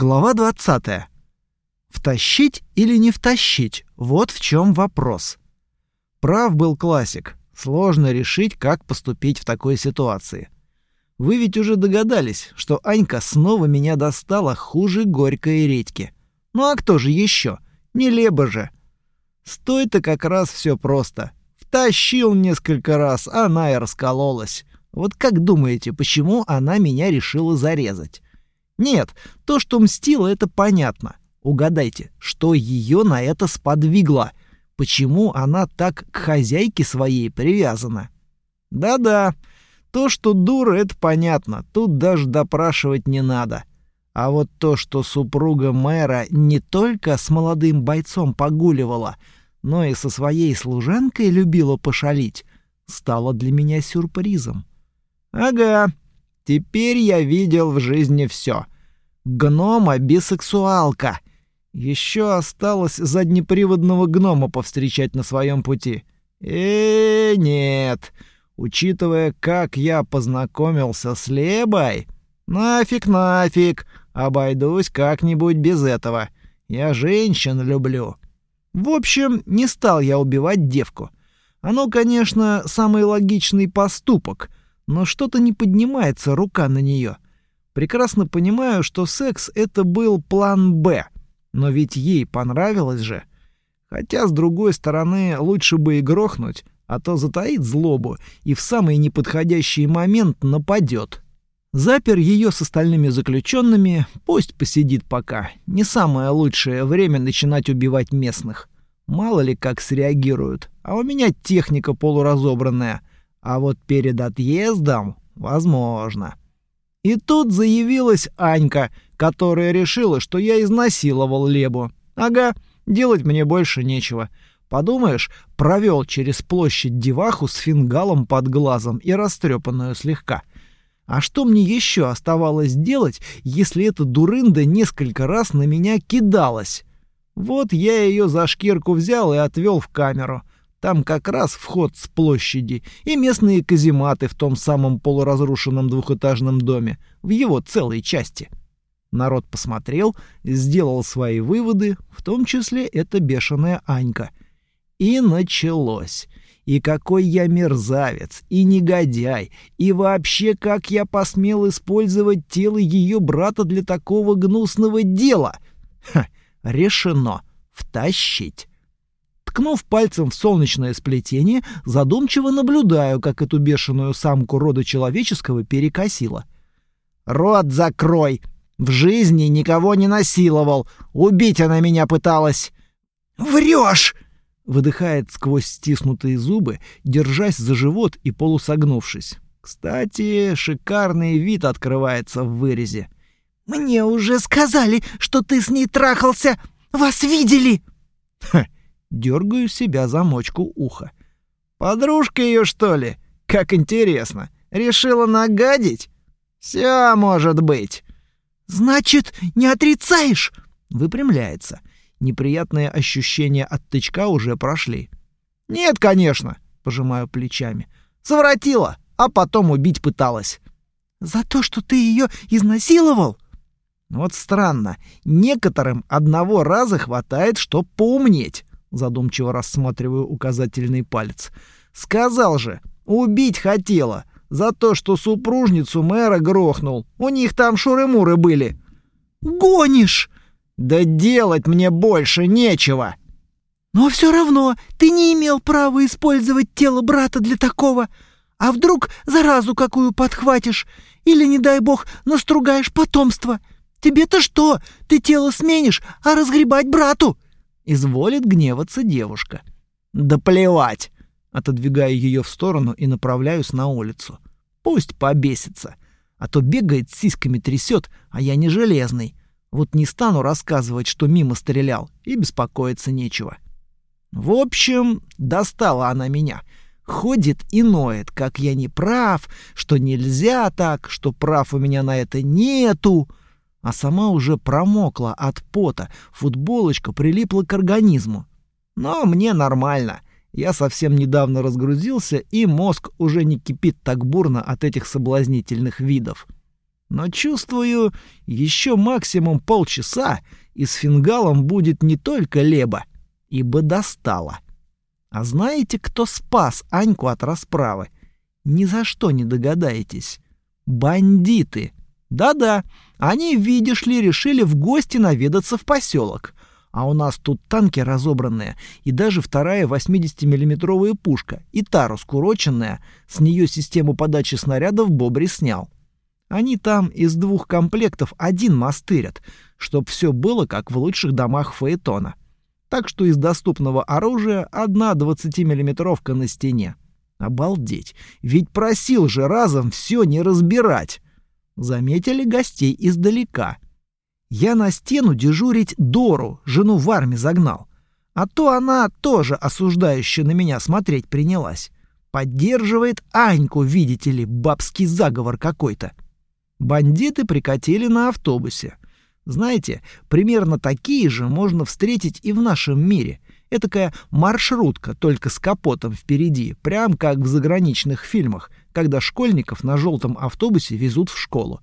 Глава 20. Втащить или не втащить? Вот в чем вопрос. Прав был классик. Сложно решить, как поступить в такой ситуации. Вы ведь уже догадались, что Анька снова меня достала хуже горькой редьки. Ну а кто же еще? Не леба же. Стой-то как раз все просто. Втащил несколько раз, она и раскололась. Вот как думаете, почему она меня решила зарезать? Нет, то, что мстила, это понятно. Угадайте, что ее на это сподвигло? Почему она так к хозяйке своей привязана? Да-да, то, что дура, это понятно. Тут даже допрашивать не надо. А вот то, что супруга мэра не только с молодым бойцом погуливала, но и со своей служанкой любила пошалить, стало для меня сюрпризом. Ага, теперь я видел в жизни все. Гнома-бисексуалка. Еще осталось заднеприводного гнома повстречать на своем пути. Э, нет. Учитывая, как я познакомился с Лебой, нафиг, нафиг, обойдусь как-нибудь без этого. Я женщин люблю. В общем, не стал я убивать девку. Оно, конечно, самый логичный поступок, но что-то не поднимается рука на нее. Прекрасно понимаю, что секс это был план «Б», но ведь ей понравилось же. Хотя, с другой стороны, лучше бы и грохнуть, а то затаит злобу и в самый неподходящий момент нападет. Запер ее с остальными заключенными, пусть посидит пока. Не самое лучшее время начинать убивать местных. Мало ли как среагируют, а у меня техника полуразобранная. А вот перед отъездом возможно. И тут заявилась Анька, которая решила, что я изнасиловал Лебу. Ага, делать мне больше нечего. Подумаешь, провел через площадь деваху с фингалом под глазом и растрепанную слегка. А что мне еще оставалось делать, если эта дурында несколько раз на меня кидалась? Вот я ее за шкирку взял и отвел в камеру. Там как раз вход с площади и местные казематы в том самом полуразрушенном двухэтажном доме, в его целой части. Народ посмотрел, сделал свои выводы, в том числе эта бешеная Анька. И началось. И какой я мерзавец, и негодяй, и вообще как я посмел использовать тело ее брата для такого гнусного дела. Ха, решено. Втащить. Ткнув пальцем в солнечное сплетение, задумчиво наблюдаю, как эту бешеную самку рода человеческого перекосило. «Рот закрой! В жизни никого не насиловал! Убить она меня пыталась!» «Врешь!» — выдыхает сквозь стиснутые зубы, держась за живот и полусогнувшись. Кстати, шикарный вид открывается в вырезе. «Мне уже сказали, что ты с ней трахался! Вас видели!» Ха, Дергаю себя за мочку уха. Подружка ее что ли? Как интересно. Решила нагадить? Все может быть. Значит, не отрицаешь? Выпрямляется. Неприятные ощущения от тычка уже прошли. Нет, конечно, пожимаю плечами. Совратила, а потом убить пыталась. За то, что ты ее изнасиловал? Вот странно. Некоторым одного раза хватает, чтоб поумнеть задумчиво рассматриваю указательный палец. Сказал же, убить хотела за то, что супружницу мэра грохнул. У них там шуры-муры были. Гонишь? Да делать мне больше нечего. Но все равно ты не имел права использовать тело брата для такого. А вдруг заразу какую подхватишь? Или, не дай бог, настругаешь потомство? Тебе-то что? Ты тело сменишь, а разгребать брату? Изволит гневаться девушка. Да плевать! Отодвигаю ее в сторону и направляюсь на улицу. Пусть побесится. А то бегает, сиськами трясет, а я не железный. Вот не стану рассказывать, что мимо стрелял, и беспокоиться нечего. В общем, достала она меня. Ходит и ноет, как я не прав, что нельзя так, что прав у меня на это нету а сама уже промокла от пота, футболочка прилипла к организму. Но мне нормально. Я совсем недавно разгрузился, и мозг уже не кипит так бурно от этих соблазнительных видов. Но чувствую, еще максимум полчаса, и с фингалом будет не только леба, ибо достало. А знаете, кто спас Аньку от расправы? Ни за что не догадаетесь. Бандиты. Да-да, они, видишь ли, решили в гости наведаться в поселок. А у нас тут танки разобранные, и даже вторая 80-миллиметровая пушка, и та раскуроченная, с нее систему подачи снарядов Бобри снял. Они там из двух комплектов один мастырят, чтоб все было как в лучших домах Фаэтона. Так что из доступного оружия одна 20-миллиметровка на стене. Обалдеть, ведь просил же разом все не разбирать. Заметили гостей издалека. Я на стену дежурить Дору, жену в армии загнал. А то она тоже осуждающе на меня смотреть принялась. Поддерживает Аньку, видите ли, бабский заговор какой-то. Бандиты прикатили на автобусе. Знаете, примерно такие же можно встретить и в нашем мире. Этакая маршрутка, только с капотом впереди, прям как в заграничных фильмах, когда школьников на желтом автобусе везут в школу.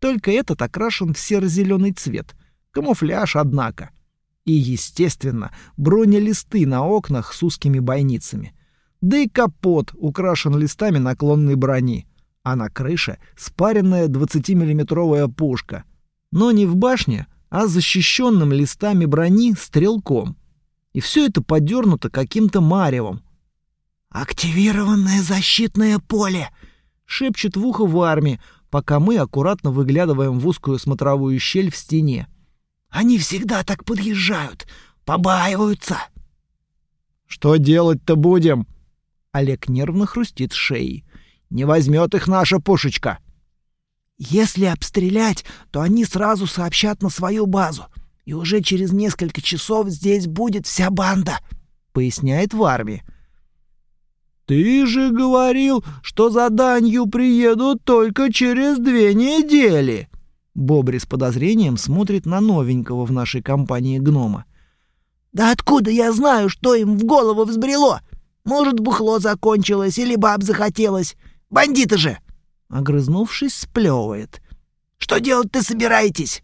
Только этот окрашен в серо-зеленый цвет. Камуфляж, однако. И, естественно, бронелисты на окнах с узкими бойницами. Да и капот украшен листами наклонной брони а на крыше спаренная 20-миллиметровая пушка. Но не в башне, а защищенным листами брони стрелком. И все это подернуто каким-то маревом. «Активированное защитное поле!» — шепчет в ухо в армии, пока мы аккуратно выглядываем в узкую смотровую щель в стене. «Они всегда так подъезжают, побаиваются!» «Что делать-то будем?» Олег нервно хрустит шеей. Не возьмет их наша пушечка. Если обстрелять, то они сразу сообщат на свою базу, и уже через несколько часов здесь будет вся банда, поясняет в армии. Ты же говорил, что за данью приедут только через две недели. Бобри с подозрением смотрит на новенького в нашей компании гнома. Да откуда я знаю, что им в голову взбрело? Может, бухло закончилось или баб захотелось? Бандиты же!» Огрызнувшись, сплевывает. «Что делать-то собираетесь?»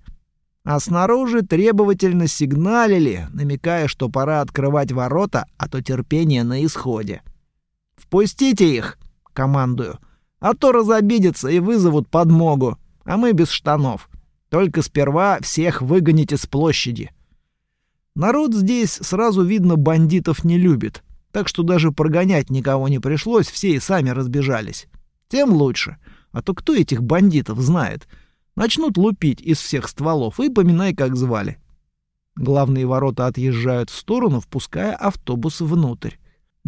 А снаружи требовательно сигналили, намекая, что пора открывать ворота, а то терпение на исходе. «Впустите их!» — командую. «А то разобидятся и вызовут подмогу, а мы без штанов. Только сперва всех выгоните с площади». Народ здесь, сразу видно, бандитов не любит, так что даже прогонять никого не пришлось, все и сами разбежались. Тем лучше. А то кто этих бандитов знает? Начнут лупить из всех стволов и поминай, как звали. Главные ворота отъезжают в сторону, впуская автобус внутрь.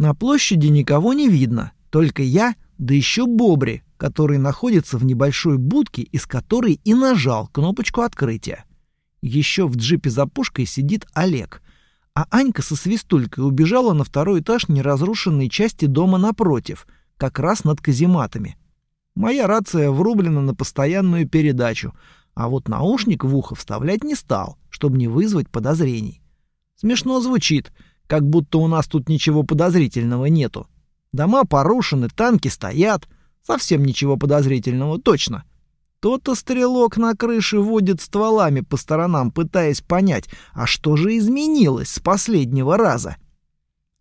На площади никого не видно, только я, да еще Бобри, который находится в небольшой будке, из которой и нажал кнопочку открытия. Еще в джипе за пушкой сидит Олег, а Анька со свистулькой убежала на второй этаж неразрушенной части дома напротив — как раз над казематами. Моя рация врублена на постоянную передачу, а вот наушник в ухо вставлять не стал, чтобы не вызвать подозрений. Смешно звучит, как будто у нас тут ничего подозрительного нету. Дома порушены, танки стоят. Совсем ничего подозрительного, точно. То-то стрелок на крыше водит стволами по сторонам, пытаясь понять, а что же изменилось с последнего раза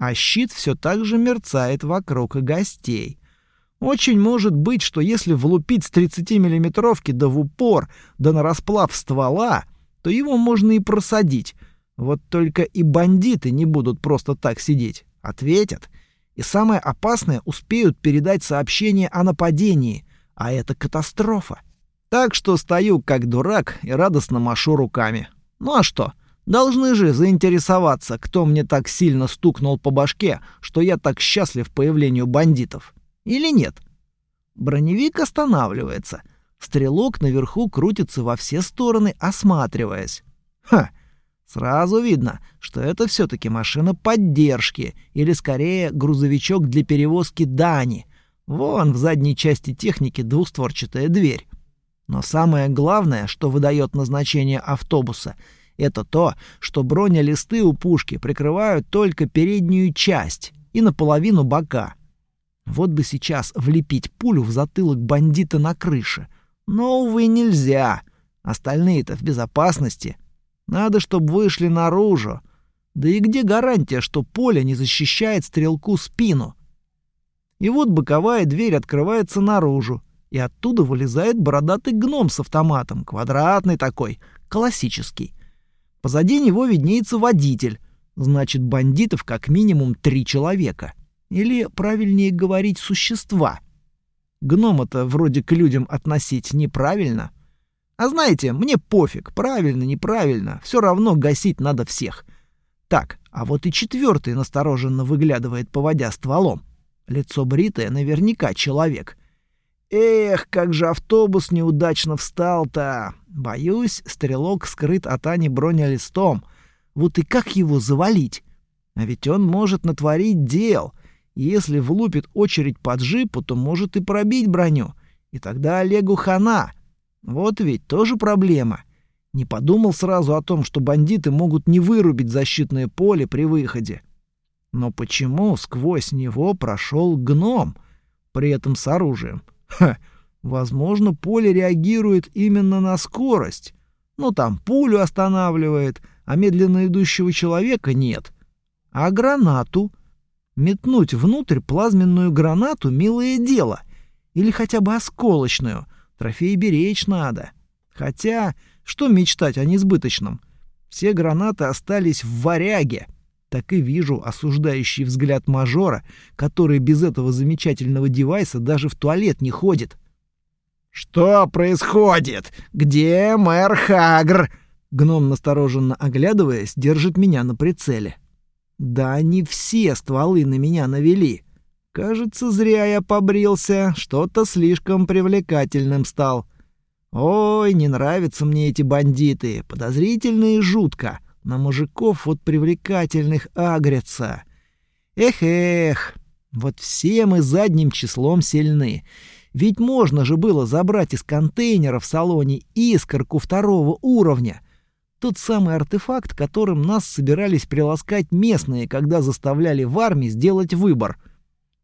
а щит все так же мерцает вокруг гостей. Очень может быть, что если влупить с 30-миллиметровки да в упор, да на расплав ствола, то его можно и просадить. Вот только и бандиты не будут просто так сидеть. Ответят. И самое опасное, успеют передать сообщение о нападении. А это катастрофа. Так что стою как дурак и радостно машу руками. Ну а что? Должны же заинтересоваться, кто мне так сильно стукнул по башке, что я так счастлив появлению бандитов. Или нет? Броневик останавливается. Стрелок наверху крутится во все стороны, осматриваясь. Ха! Сразу видно, что это все таки машина поддержки, или скорее грузовичок для перевозки дани. Вон в задней части техники двухстворчатая дверь. Но самое главное, что выдает назначение автобуса — это то, что бронелисты у пушки прикрывают только переднюю часть и наполовину бока. Вот бы сейчас влепить пулю в затылок бандита на крыше. Но, увы, нельзя. Остальные-то в безопасности. Надо, чтобы вышли наружу. Да и где гарантия, что поле не защищает стрелку спину? И вот боковая дверь открывается наружу, и оттуда вылезает бородатый гном с автоматом, квадратный такой, классический. Позади него виднеется водитель, значит, бандитов как минимум три человека. Или, правильнее говорить, существа. Гнома-то вроде к людям относить неправильно. А знаете, мне пофиг, правильно, неправильно, все равно гасить надо всех. Так, а вот и четвертый настороженно выглядывает, поводя стволом. Лицо бритое, наверняка человек. Эх, как же автобус неудачно встал-то. Боюсь, стрелок скрыт от Ани бронелистом. Вот и как его завалить? А ведь он может натворить дел. Если влупит очередь по джипу, то может и пробить броню. И тогда Олегу хана. Вот ведь тоже проблема. Не подумал сразу о том, что бандиты могут не вырубить защитное поле при выходе. Но почему сквозь него прошел гном, при этом с оружием? Ха, возможно, поле реагирует именно на скорость. Ну, там пулю останавливает, а медленно идущего человека нет. А гранату? Метнуть внутрь плазменную гранату — милое дело. Или хотя бы осколочную. Трофей беречь надо. Хотя, что мечтать о несбыточном? Все гранаты остались в варяге — так и вижу осуждающий взгляд мажора, который без этого замечательного девайса даже в туалет не ходит. «Что происходит? Где мэр Хагр?» Гном, настороженно оглядываясь, держит меня на прицеле. «Да они все стволы на меня навели. Кажется, зря я побрился, что-то слишком привлекательным стал. Ой, не нравятся мне эти бандиты, подозрительные жутко». На мужиков вот привлекательных агрятся. Эх-эх, вот все мы задним числом сильны. Ведь можно же было забрать из контейнера в салоне искорку второго уровня. Тот самый артефакт, которым нас собирались приласкать местные, когда заставляли в армии сделать выбор.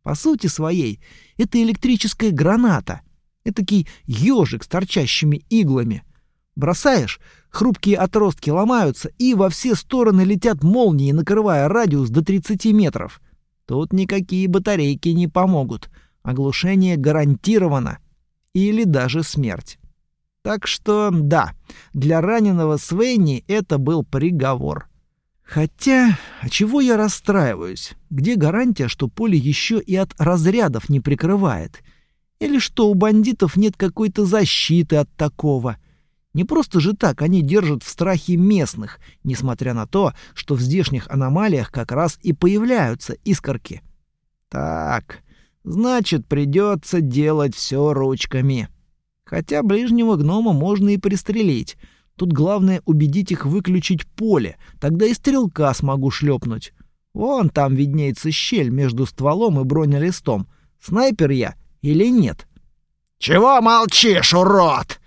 По сути своей, это электрическая граната. Этакий ежик с торчащими иглами. Бросаешь, хрупкие отростки ломаются, и во все стороны летят молнии, накрывая радиус до 30 метров. Тут никакие батарейки не помогут. Оглушение гарантировано. Или даже смерть. Так что, да, для раненого Свенни это был приговор. Хотя, а чего я расстраиваюсь? Где гарантия, что поле еще и от разрядов не прикрывает? Или что у бандитов нет какой-то защиты от такого? Не просто же так они держат в страхе местных, несмотря на то, что в здешних аномалиях как раз и появляются искорки. Так, значит, придется делать все ручками. Хотя ближнего гнома можно и пристрелить. Тут главное убедить их выключить поле, тогда и стрелка смогу шлепнуть. Вон там виднеется щель между стволом и бронелистом. Снайпер я или нет? «Чего молчишь, урод?»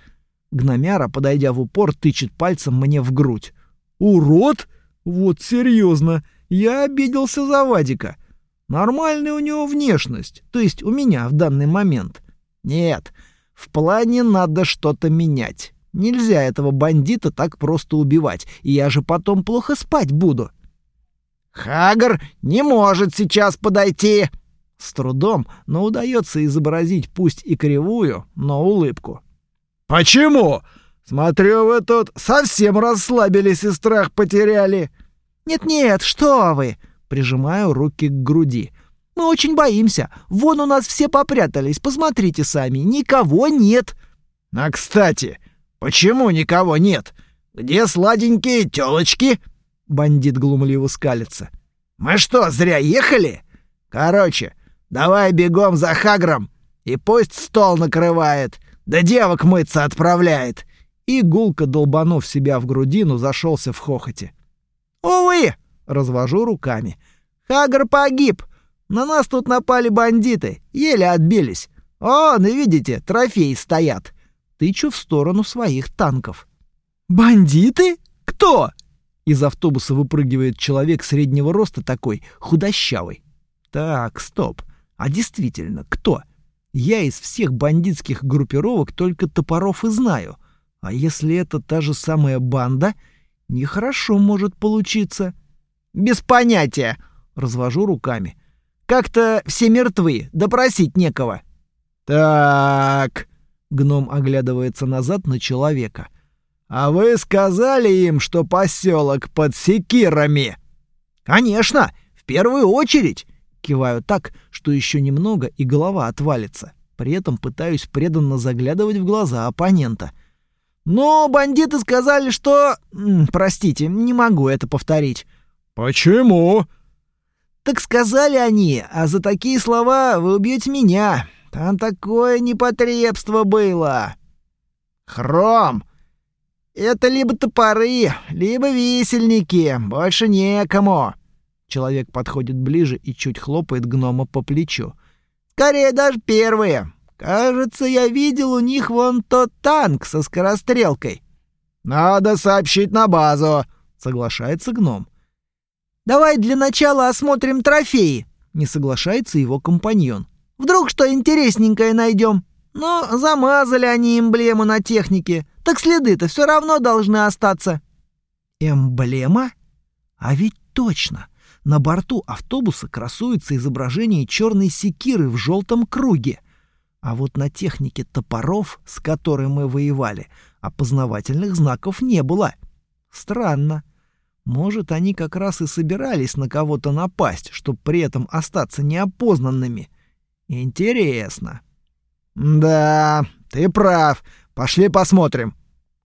Гномяра, подойдя в упор, тычет пальцем мне в грудь. «Урод? Вот серьезно. Я обиделся за Вадика. Нормальная у него внешность, то есть у меня в данный момент. Нет, в плане надо что-то менять. Нельзя этого бандита так просто убивать, и я же потом плохо спать буду». «Хагар не может сейчас подойти!» С трудом, но удается изобразить пусть и кривую, но улыбку. «Почему? Смотрю, вы тут совсем расслабились и страх потеряли». «Нет-нет, что вы!» Прижимаю руки к груди. «Мы очень боимся. Вон у нас все попрятались. Посмотрите сами. Никого нет». «А, кстати, почему никого нет? Где сладенькие тёлочки?» Бандит глумливо скалится. «Мы что, зря ехали? Короче, давай бегом за Хагром, и пусть стол накрывает. Да девок мыться отправляет!» И гулко долбанув себя в грудину, зашелся в хохоте. «Увы!» — развожу руками. «Хагар погиб! На нас тут напали бандиты, еле отбились. О, ну видите, трофеи стоят!» Тычу в сторону своих танков. «Бандиты? Кто?» Из автобуса выпрыгивает человек среднего роста такой, худощавый. «Так, стоп. А действительно, кто?» Я из всех бандитских группировок только топоров и знаю. А если это та же самая банда, нехорошо может получиться. Без понятия, развожу руками. Как-то все мертвы, допросить некого. Так, гном оглядывается назад на человека. А вы сказали им, что поселок под секирами? Конечно, в первую очередь. Киваю так, что еще немного и голова отвалится. При этом пытаюсь преданно заглядывать в глаза оппонента. Но бандиты сказали, что... Простите, не могу это повторить. Почему? Так сказали они, а за такие слова вы убьете меня. Там такое непотребство было. Хром! Это либо топоры, либо висельники, больше некому. Человек подходит ближе и чуть хлопает гнома по плечу. Скорее даже первые. Кажется, я видел у них вон тот танк со скорострелкой. Надо сообщить на базу, соглашается гном. Давай для начала осмотрим трофеи, не соглашается его компаньон. Вдруг что интересненькое найдем. Но замазали они эмблему на технике, так следы-то все равно должны остаться. Эмблема? А ведь точно. На борту автобуса красуется изображение черной секиры в желтом круге. А вот на технике топоров, с которой мы воевали, опознавательных знаков не было. Странно. Может, они как раз и собирались на кого-то напасть, чтобы при этом остаться неопознанными. Интересно. Да, ты прав. Пошли посмотрим.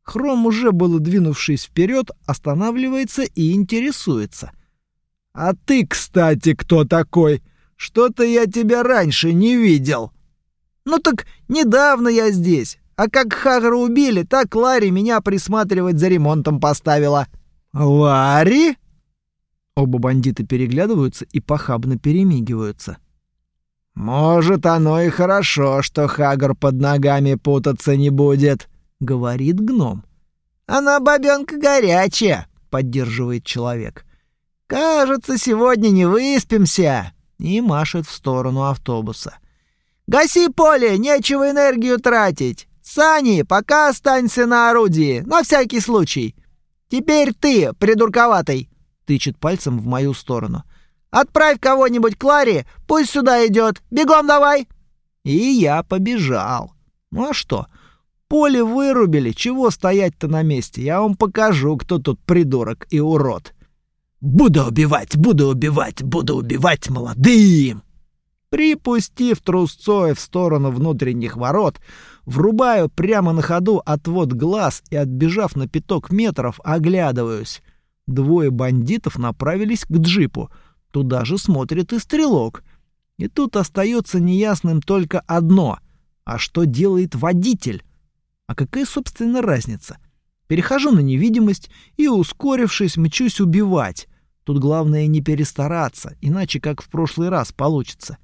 Хром уже было двинувшись вперед, останавливается и интересуется — а ты, кстати, кто такой? Что-то я тебя раньше не видел. Ну так недавно я здесь. А как Хагара убили, так Ларри меня присматривать за ремонтом поставила. Ларри? Оба бандита переглядываются и похабно перемигиваются. Может, оно и хорошо, что Хагар под ногами путаться не будет, говорит гном. Она бабёнка горячая, поддерживает человек. Кажется, сегодня не выспимся. И машет в сторону автобуса. Гаси поле, нечего энергию тратить. Сани, пока останься на орудии, на всякий случай. Теперь ты, придурковатый, тычет пальцем в мою сторону. Отправь кого-нибудь к Ларе, пусть сюда идет. Бегом давай. И я побежал. Ну а что? Поле вырубили, чего стоять-то на месте? Я вам покажу, кто тут придурок и урод. Буду убивать, буду убивать, буду убивать молодым!» Припустив трусцой в сторону внутренних ворот, врубаю прямо на ходу отвод глаз и, отбежав на пяток метров, оглядываюсь. Двое бандитов направились к джипу. Туда же смотрит и стрелок. И тут остается неясным только одно. А что делает водитель? А какая, собственно, разница? Перехожу на невидимость и, ускорившись, мчусь убивать. Тут главное не перестараться, иначе как в прошлый раз получится.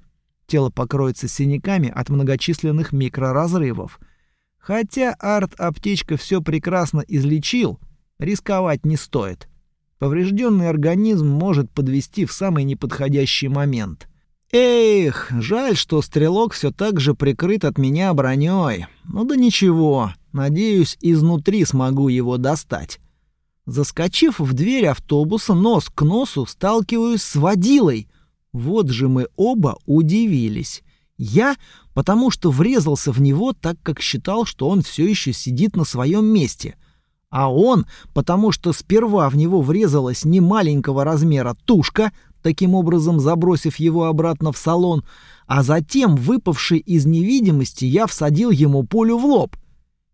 Тело покроется синяками от многочисленных микроразрывов. Хотя арт-аптечка все прекрасно излечил, рисковать не стоит. Поврежденный организм может подвести в самый неподходящий момент. Эх, жаль, что стрелок все так же прикрыт от меня броней. Ну да ничего, надеюсь, изнутри смогу его достать. Заскочив в дверь автобуса нос к носу, сталкиваюсь с водилой. Вот же мы оба удивились. Я, потому что врезался в него, так как считал, что он все еще сидит на своем месте. А он, потому что сперва в него врезалась немаленького размера тушка, таким образом забросив его обратно в салон, а затем, выпавший из невидимости, я всадил ему пулю в лоб.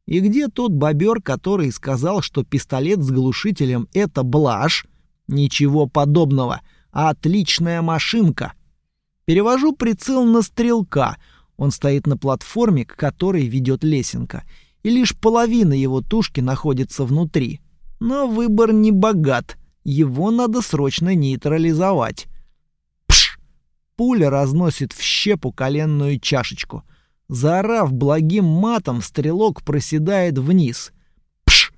И где тот бобер, который сказал, что пистолет с глушителем — это блажь? Ничего подобного. Отличная машинка. Перевожу прицел на стрелка. Он стоит на платформе, к которой ведет лесенка. И лишь половина его тушки находится внутри. Но выбор не богат. Его надо срочно нейтрализовать. Пш! Пуля разносит в щепу коленную чашечку — Заорав благим матом, стрелок проседает вниз. Пш!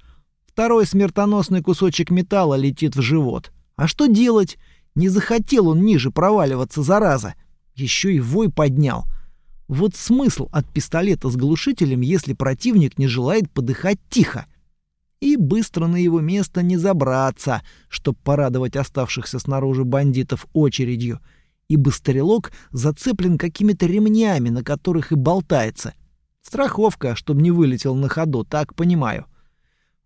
Второй смертоносный кусочек металла летит в живот. А что делать? Не захотел он ниже проваливаться, зараза. Еще и вой поднял. Вот смысл от пистолета с глушителем, если противник не желает подыхать тихо. И быстро на его место не забраться, чтоб порадовать оставшихся снаружи бандитов очередью, ибо стрелок зацеплен какими-то ремнями, на которых и болтается. Страховка, чтобы не вылетел на ходу, так понимаю.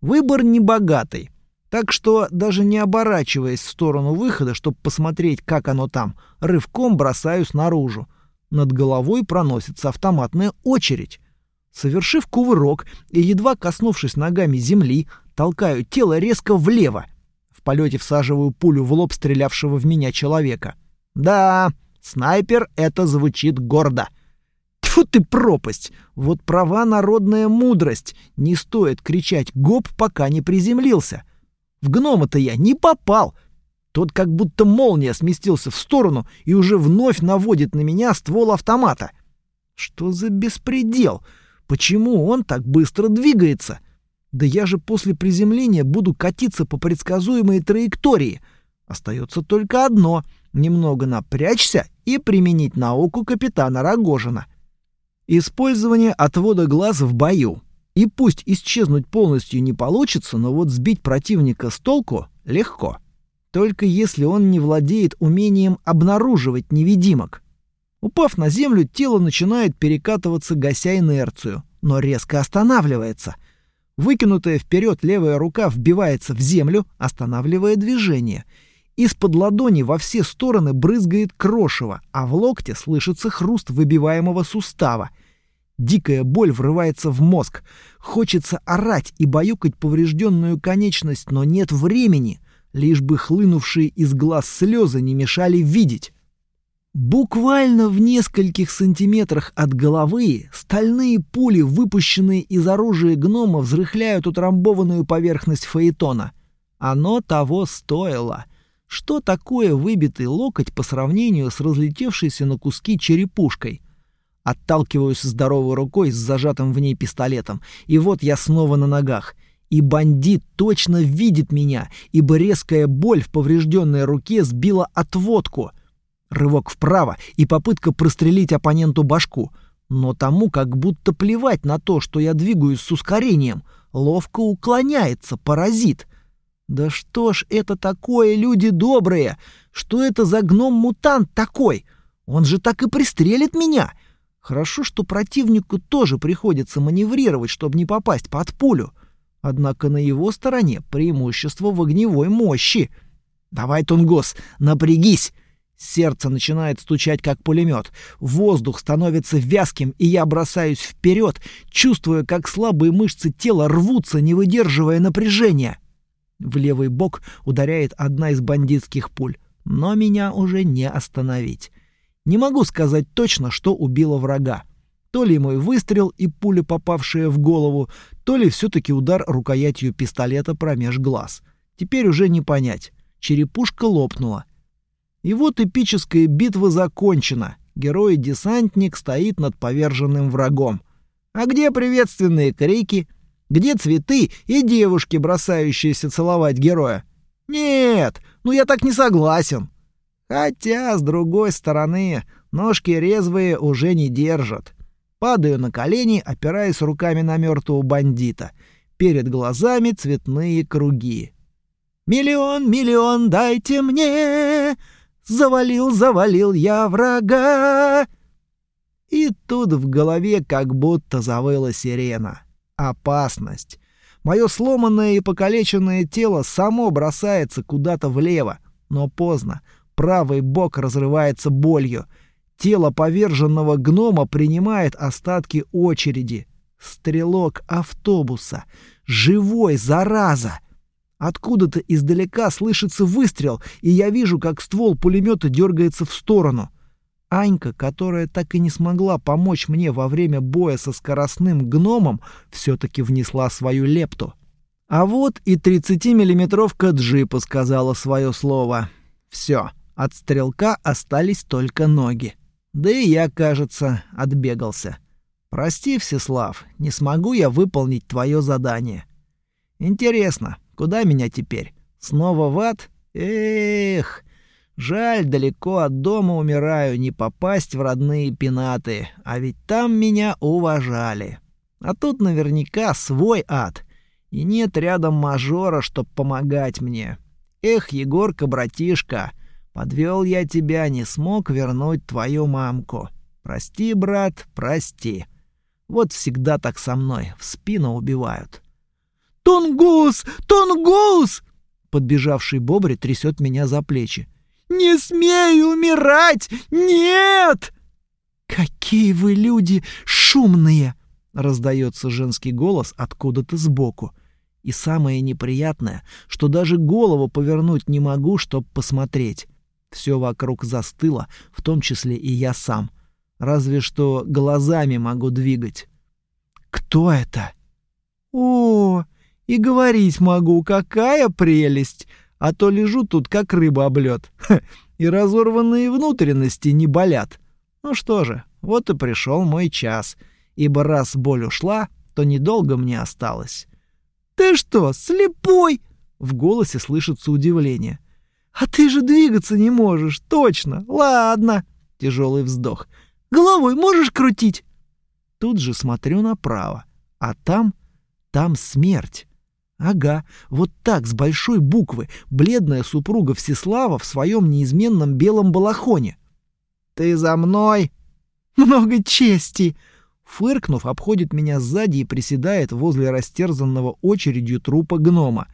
Выбор небогатый. Так что, даже не оборачиваясь в сторону выхода, чтобы посмотреть, как оно там, рывком бросаюсь наружу. Над головой проносится автоматная очередь. Совершив кувырок и едва коснувшись ногами земли, толкаю тело резко влево. В полете всаживаю пулю в лоб стрелявшего в меня человека. Да, снайпер это звучит гордо. Тьфу ты пропасть! Вот права народная мудрость. Не стоит кричать «гоп», пока не приземлился. В гнома-то я не попал. Тот как будто молния сместился в сторону и уже вновь наводит на меня ствол автомата. Что за беспредел? Почему он так быстро двигается? Да я же после приземления буду катиться по предсказуемой траектории. Остается только одно — немного напрячься и применить науку капитана Рогожина. Использование отвода глаз в бою. И пусть исчезнуть полностью не получится, но вот сбить противника с толку легко только если он не владеет умением обнаруживать невидимок. Упав на землю, тело начинает перекатываться, гася инерцию, но резко останавливается. Выкинутая вперед левая рука вбивается в землю, останавливая движение. Из-под ладони во все стороны брызгает крошево, а в локте слышится хруст выбиваемого сустава. Дикая боль врывается в мозг. Хочется орать и баюкать поврежденную конечность, но нет времени лишь бы хлынувшие из глаз слезы не мешали видеть. Буквально в нескольких сантиметрах от головы стальные пули, выпущенные из оружия гнома, взрыхляют утрамбованную поверхность фаэтона. Оно того стоило. Что такое выбитый локоть по сравнению с разлетевшейся на куски черепушкой? Отталкиваюсь здоровой рукой с зажатым в ней пистолетом, и вот я снова на ногах. И бандит точно видит меня, ибо резкая боль в поврежденной руке сбила отводку. Рывок вправо и попытка прострелить оппоненту башку. Но тому как будто плевать на то, что я двигаюсь с ускорением. Ловко уклоняется, паразит. Да что ж это такое, люди добрые? Что это за гном-мутант такой? Он же так и пристрелит меня. Хорошо, что противнику тоже приходится маневрировать, чтобы не попасть под пулю. Однако на его стороне преимущество в огневой мощи. «Давай, Тунгус, напрягись!» Сердце начинает стучать, как пулемет. Воздух становится вязким, и я бросаюсь вперед, чувствуя, как слабые мышцы тела рвутся, не выдерживая напряжения. В левый бок ударяет одна из бандитских пуль, но меня уже не остановить. Не могу сказать точно, что убило врага. То ли мой выстрел и пуля, попавшая в голову, то ли все-таки удар рукоятью пистолета промеж глаз. Теперь уже не понять. Черепушка лопнула. И вот эпическая битва закончена. Герой-десантник стоит над поверженным врагом. А где приветственные крики? Где цветы и девушки, бросающиеся целовать героя? Нет, ну я так не согласен. Хотя, с другой стороны, ножки резвые уже не держат. Падаю на колени, опираясь руками на мертвого бандита. Перед глазами цветные круги. «Миллион, миллион, дайте мне! Завалил, завалил я врага!» И тут в голове как будто завыла сирена. Опасность. Мое сломанное и покалеченное тело само бросается куда-то влево, но поздно. Правый бок разрывается болью — Тело поверженного гнома принимает остатки очереди. Стрелок автобуса. Живой, зараза! Откуда-то издалека слышится выстрел, и я вижу, как ствол пулемета дергается в сторону. Анька, которая так и не смогла помочь мне во время боя со скоростным гномом, все-таки внесла свою лепту. А вот и 30-миллиметровка джипа сказала свое слово. Все, от стрелка остались только ноги. Да и я, кажется, отбегался. Прости, Всеслав, не смогу я выполнить твое задание. Интересно, куда меня теперь? Снова в ад? Эх, Жаль, далеко от дома умираю, не попасть в родные пенаты, а ведь там меня уважали. А тут наверняка свой ад, и нет рядом мажора, чтоб помогать мне. Эх, Егорка, братишка, подвел я тебя, не смог вернуть твою мамку. Прости, брат, прости. Вот всегда так со мной, в спину убивают. «Тунгус! Тунгус!» Подбежавший Бобри трясет меня за плечи. «Не смей умирать! Нет!» «Какие вы люди шумные!» — раздается женский голос откуда-то сбоку. И самое неприятное, что даже голову повернуть не могу, чтоб посмотреть. Все вокруг застыло, в том числе и я сам. Разве что глазами могу двигать. «Кто это?» «О, и говорить могу, какая прелесть! А то лежу тут, как рыба об лед. И разорванные внутренности не болят. Ну что же, вот и пришел мой час. Ибо раз боль ушла, то недолго мне осталось. «Ты что, слепой?» В голосе слышится удивление. «А ты же двигаться не можешь, точно. Ладно». Тяжелый вздох. «Головой можешь крутить?» Тут же смотрю направо. А там... там смерть. Ага, вот так, с большой буквы, бледная супруга Всеслава в своем неизменном белом балахоне. «Ты за мной?» «Много чести!» Фыркнув, обходит меня сзади и приседает возле растерзанного очередью трупа гнома.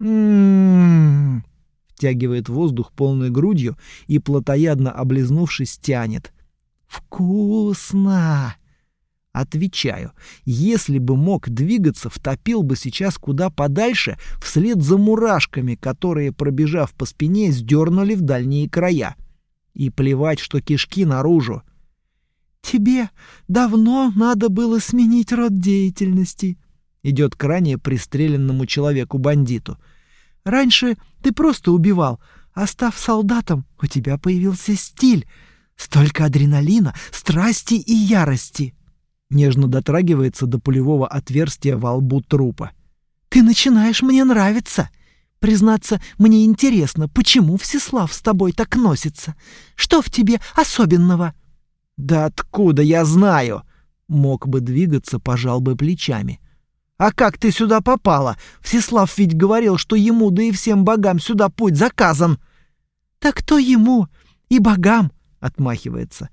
«М-м-м!» Втягивает воздух полной грудью и, плотоядно облизнувшись, тянет. «Вкусно!» Отвечаю, если бы мог двигаться, втопил бы сейчас куда подальше вслед за мурашками, которые, пробежав по спине, сдернули в дальние края. И плевать, что кишки наружу. «Тебе давно надо было сменить род деятельности», — идет к ранее пристреленному человеку-бандиту. «Раньше ты просто убивал, а став солдатом, у тебя появился стиль. Столько адреналина, страсти и ярости» нежно дотрагивается до пулевого отверстия во лбу трупа. Ты начинаешь мне нравиться. Признаться, мне интересно, почему Всеслав с тобой так носится? Что в тебе особенного? Да откуда я знаю? Мог бы двигаться, пожал бы плечами. А как ты сюда попала? Всеслав ведь говорил, что ему да и всем богам сюда путь заказан. Так кто ему и богам? Отмахивается.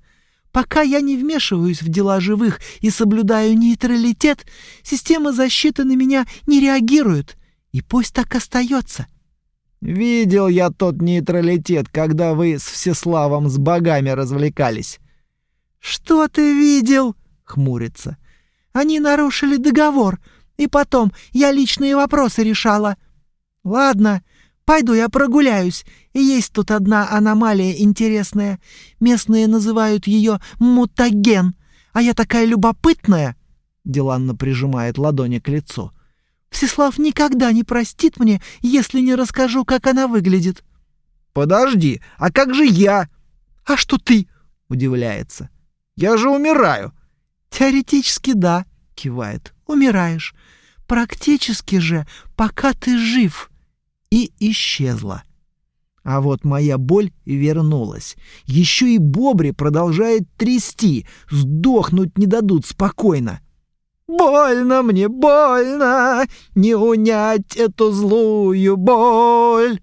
Пока я не вмешиваюсь в дела живых и соблюдаю нейтралитет, система защиты на меня не реагирует. И пусть так остается. Видел я тот нейтралитет, когда вы с Всеславом с богами развлекались. Что ты видел? хмурится. Они нарушили договор, и потом я личные вопросы решала. Ладно, Пойду я прогуляюсь. Есть тут одна аномалия интересная. Местные называют ее мутаген. А я такая любопытная!» Деланно прижимает ладони к лицу. «Всеслав никогда не простит мне, если не расскажу, как она выглядит». «Подожди, а как же я?» «А что ты?» — удивляется. «Я же умираю». «Теоретически да», — кивает. «Умираешь. Практически же, пока ты жив» и исчезла. А вот моя боль вернулась. Еще и Бобри продолжает трясти. Сдохнуть не дадут спокойно. «Больно мне, больно! Не унять эту злую боль!»